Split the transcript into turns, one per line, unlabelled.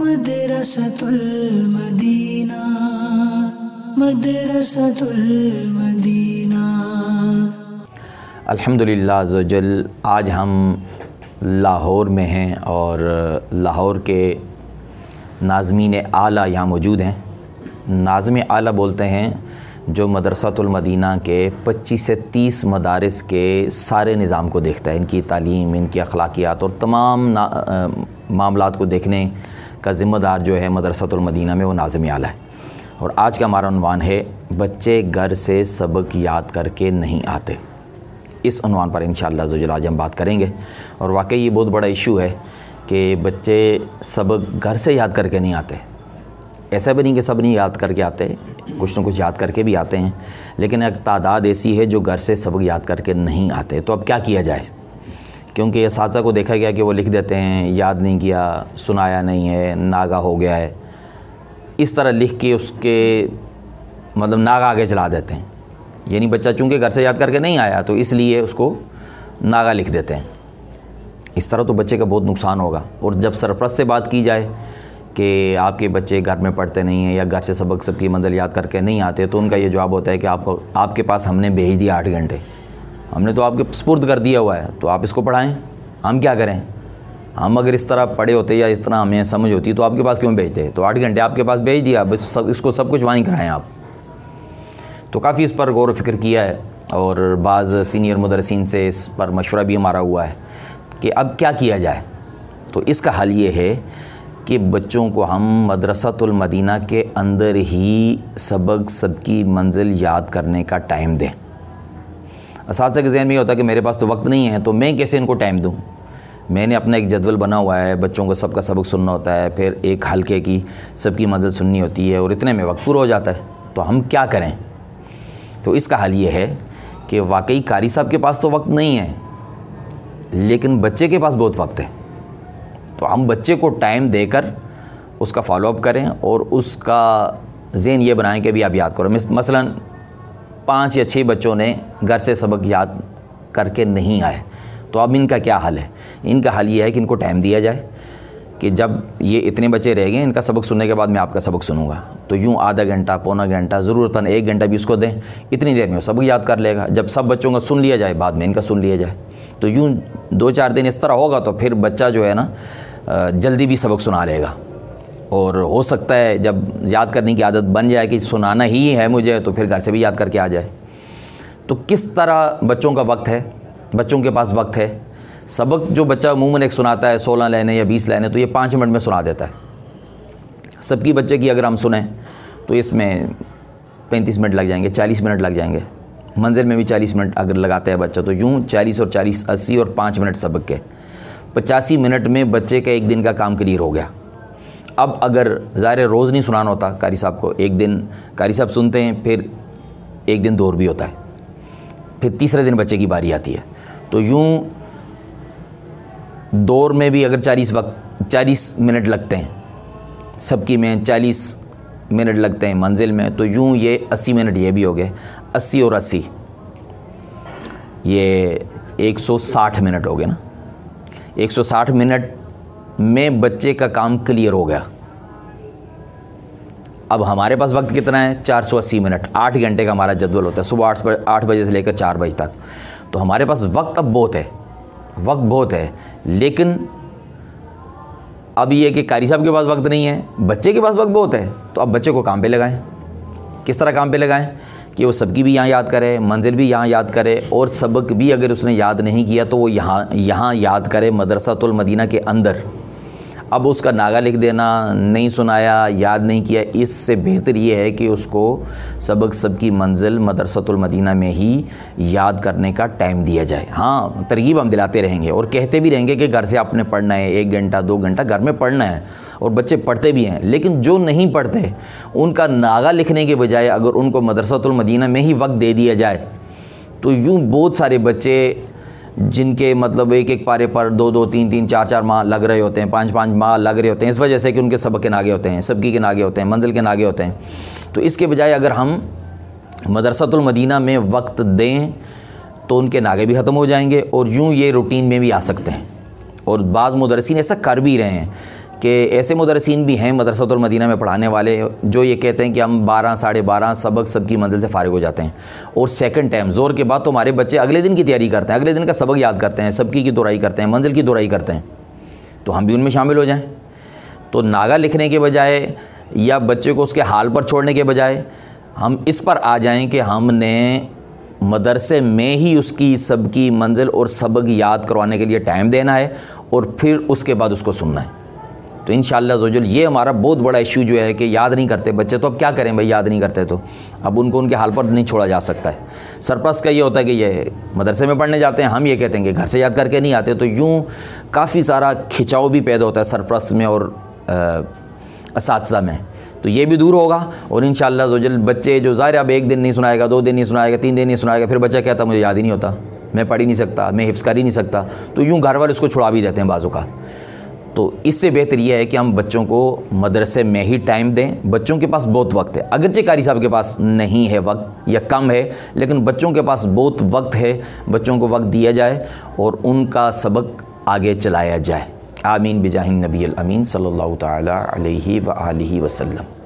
مدرسة المدینہ مدرسة المدینہ
الحمد للہ زجل آج ہم لاہور میں ہیں اور لاہور کے ناظمین اعلیٰ یہاں موجود ہیں۔ ناظم اعلیٰ بولتے ہیں، جو مدرسۃ المدینہ کے پچیس سے تیس مدارس کے سارے نظام کو دیکھتا ہے۔ ان کی تعلیم، ان کی اخلاقیات اور تمام معاملات کو دیکھنے کا ذمہ دار جو ہے مدرسۃ المدینہ میں وہ ناظم اعلیٰ ہے۔ اور آج کا ہمارا عنوان ہے، بچے گھر سے سبق یاد کر کے نہیں آتے۔ اس عنوان پر انشاءاللہ شاء آج ہم بات کریں گے۔ اور واقعی یہ بہت بڑا ایشو ہے کہ بچے سبق گھر سے یاد کر کے نہیں آتے۔ ایسا بھی نہیں کہ سب نہیں یاد کر کے آتے، کچھ نہ کچھ یاد کر کے بھی آتے ہیں۔ لیکن ایک تعداد ایسی ہے جو گھر سے سبق یاد کر کے نہیں آتے۔ تو اب کیا کیا جائے؟ کیونکہ اساتذہ کو دیکھا گیا کہ وہ لکھ دیتے ہیں، یاد نہیں کیا، سنایا نہیں ہے، ناگا ہو گیا ہے۔ اس طرح لکھ کے اس کے مطلب ناگا آگے چلا دیتے ہیں۔ یعنی بچہ چونکہ گھر سے یاد کر کے نہیں آیا، تو اس لیے اس کو ناگا لکھ دیتے ہیں۔ اس طرح تو بچے کا بہت نقصان ہوگا۔ اور جب سرپرست سے بات کی جائے کہ آپ کے بچے گھر میں پڑھتے نہیں ہیں یا گھر سے سبق سب کی منزل یاد کر کے نہیں آتے، تو ان کا یہ جواب ہوتا ہے کہ آپ کو، آپ کے پاس ہم نے بھیج دیا آٹھ گھنٹے۔ ہم نے تو آپ کے سپرد کر دیا ہوا ہے، تو آپ اس کو پڑھائیں۔ ہم کیا کریں؟ ہم اگر اس طرح پڑھے ہوتے یا اس طرح ہمیں سمجھ ہوتی، تو آپ کے پاس کیوں بھیجتے؟ تو آٹھ گھنٹے آپ کے پاس بھیج دیا، بس اس کو سب کچھ وہیں کرائیں آپ۔ تو کافی اس پر غور و فکر کیا ہے، اور بعض سینئر مدرسین سے اس پر مشورہ بھی ہمارا ہوا ہے کہ اب کیا کیا جائے۔ تو اس کا حل یہ ہے کہ بچوں کو ہم مدرسۃ المدینہ کے اندر ہی سبق سب کی منزل یاد کرنے کا ٹائم دیں۔ اساتذہ کے ذہن میں یہ ہوتا ہے کہ میرے پاس تو وقت نہیں ہے، تو میں کیسے ان کو ٹائم دوں؟ میں نے اپنا ایک جدول بنا ہوا ہے، بچوں کو سب کا سبق سننا ہوتا ہے، پھر ایک حلقے کی سب کی مدد سننی ہوتی ہے اور اتنے میں وقت پورا ہو جاتا ہے۔ تو ہم کیا کریں؟ تو اس کا حل یہ ہے کہ واقعی قاری صاحب کے پاس تو وقت نہیں ہے، لیکن بچے کے پاس بہت وقت ہے۔ تو ہم بچے کو ٹائم دے کر اس کا فالو اپ کریں اور اس کا ذہن یہ بنائیں کہ بھی آپ یاد کرو۔ مثلا پانچ یا چھ بچوں نے گھر سے سبق یاد کر کے نہیں آئے۔ تو اب ان کا کیا حل ہے؟ ان کا حل یہ ہے کہ ان کو ٹائم دیا جائے کہ جب یہ اتنے بچے رہ گئے، ان کا سبق سننے کے بعد میں آپ کا سبق سنوں گا۔ تو یوں آدھا گھنٹہ، پونا گھنٹہ، ضرورتاً ایک گھنٹہ بھی اس کو دیں۔ اتنی دیر میں وہ سبق یاد کر لے گا۔ جب سب بچوں کا سن لیا جائے، بعد میں ان کا سن لیا جائے۔ تو یوں دو چار دن اس طرح ہوگا تو پھر بچہ جو ہے نا جلدی بھی سبق سنا لے گا۔ اور ہو سکتا ہے جب یاد کرنے کی عادت بن جائے کہ سنانا ہی ہے مجھے، تو پھر گھر سے بھی یاد کر کے آ جائے۔ تو کس طرح بچوں کا وقت ہے؟ بچوں کے پاس وقت ہے۔ سبق جو بچہ عموماً ایک سناتا ہے، سولہ لینے یا بیس لینے، تو یہ پانچ منٹ میں سنا دیتا ہے۔ سب کی بچے کی اگر ہم سنیں، تو اس میں پینتیس منٹ لگ جائیں گے، چالیس منٹ لگ جائیں گے۔ منزل میں بھی چالیس منٹ اگر لگاتا ہے بچہ، تو یوں چالیس اور چالیس، اسی اور پانچ منٹ سبق کے۔ پچاسی منٹ میں بچے کا ایک دن کا کام کلیئر ہو گیا۔ اب اگر ظاہر روز نہیں سنانا ہوتا قاری صاحب کو، ایک دن قاری صاحب سنتے ہیں، پھر ایک دن دور بھی ہوتا ہے۔ پھر تیسرے دن بچے کی باری آتی ہے۔ تو یوں دور میں بھی اگر چالیس وقت، چالیس منٹ لگتے ہیں، سب کی میں چالیس منٹ لگتے ہیں منزل میں، تو یوں یہ اسی منٹ یہ بھی ہو گئے، اسی اور اسی۔ یہ ایک سو ساٹھ منٹ ہو گئے نا۔ ایک سو ساٹھ منٹ میں بچے کا کام کلیئر ہو گیا۔ اب ہمارے پاس وقت کتنا ہے؟ چار سو اسی منٹ۔ آٹھ گھنٹے کا ہمارا جدول ہوتا ہے۔ صبح آٹھ آٹھ بجے سے لے کر چار بجے تک۔ تو ہمارے پاس وقت اب بہت ہے۔ وقت بہت ہے۔ لیکن اب یہ کہ قاری صاحب کے پاس وقت نہیں ہے، بچے کے پاس وقت بہت ہے۔ تو اب بچے کو کام پہ لگائیں۔ کس طرح کام پہ لگائیں؟ کہ وہ سب کی بھی یہاں یاد کرے، منزل بھی یہاں یاد کرے۔ اور سبق بھی اگر اس نے یاد نہیں کیا تو وہ یہاں یہاں یاد کرے مدرسۃ المدینہ کے اندر۔ اب اس کا ناگا لکھ دینا، نہیں سنایا، یاد نہیں کیا، اس سے بہتر یہ ہے کہ اس کو سبق سب کی منزل مدرسۃ المدینہ میں ہی یاد کرنے کا ٹائم دیا جائے۔ ہاں ترغیب ہم دلاتے رہیں گے اور کہتے بھی رہیں گے کہ گھر سے آپ نے پڑھنا ہے، ایک گھنٹہ، دو گھنٹہ گھر میں پڑھنا ہے اور بچے پڑھتے بھی ہیں۔ لیکن جو نہیں پڑھتے، ان کا ناگا لکھنے کے بجائے اگر ان کو مدرسۃ المدینہ میں ہی وقت دے دیا جائے، تو یوں بہت سارے بچے جن کے مطلب ایک ایک پارے پر دو دو تین تین چار چار ماہ لگ رہے ہوتے ہیں، پانچ پانچ ماہ لگ رہے ہوتے ہیں، اس وجہ سے کہ ان کے سبق کے ناگے ہوتے ہیں، سبکی کے ناگے ہوتے ہیں، منزل کے ناگے ہوتے ہیں۔ تو اس کے بجائے اگر ہم مدرسۃ المدینہ میں وقت دیں تو ان کے ناگے بھی ختم ہو جائیں گے اور یوں یہ روٹین میں بھی آ سکتے ہیں۔ اور بعض مدرسین ایسا کر بھی رہے ہیں کہ ایسے مدرسین بھی ہیں مدرسۃ المدینہ میں پڑھانے والے جو یہ کہتے ہیں کہ ہم بارہ، ساڑھے بارہ سبق سب کی منزل سے فارغ ہو جاتے ہیں۔ اور سیکنڈ ٹائم زور کے بعد تو ہمارے بچے اگلے دن کی تیاری کرتے ہیں، اگلے دن کا سبق یاد کرتے ہیں سب کی کی دورائی کرتے ہیں، منزل کی دورائی کرتے ہیں۔ تو ہم بھی ان میں شامل ہو جائیں۔ تو ناگا لکھنے کے بجائے یا بچے کو اس کے حال پر چھوڑنے کے بجائے ہم اس پر آ جائیں کہ ہم نے مدرسے میں ہی اس کی سب کی منزل اور سبق یاد کروانے کے لیے ٹائم دینا ہے اور پھر اس کے بعد اس کو سننا ہے۔ تو ان شاء اللہ زوجل، یہ ہمارا بہت بڑا ایشو جو ہے کہ یاد نہیں کرتے بچے، تو اب کیا کریں بھائی؟ یاد نہیں کرتے تو۔ اب ان کو ان کے حال پر نہیں چھوڑا جا سکتا ہے۔ سرپرست کا یہ ہوتا ہے کہ یہ مدرسے میں پڑھنے جاتے ہیں، ہم یہ کہتے ہیں کہ گھر سے یاد کر کے نہیں آتے۔ تو یوں کافی سارا کھچاؤ بھی پیدا ہوتا ہے سرپرست میں اور اساتذہ میں۔ تو یہ بھی دور ہوگا اور ان شاء اللہ زوجل، بچے جو ظاہر اب ایک دن نہیں سنائے گا، دو دن نہیں سنائے گا، تین دن نہیں سنائے گا، پھر بچہ کہتا مجھے یاد ہی نہیں ہوتا، میں پڑھ ہی نہیں سکتا، میں حفظ کر ہی نہیں سکتا۔ تو یوں گھر والے اس کو چھڑا بھی دیتے ہیں بعض اوقات۔ تو اس سے بہتر یہ ہے کہ ہم بچوں کو مدرسے میں ہی ٹائم دیں۔ بچوں کے پاس بہت وقت ہے۔ اگرچہ قاری صاحب کے پاس نہیں ہے وقت یا کم ہے، لیکن بچوں کے پاس بہت وقت ہے۔ بچوں کو وقت دیا جائے اور ان کا سبق آگے چلایا جائے۔ آمین بجاہ نبی الامین صلی اللہ تعالیٰ علیہ و وسلم۔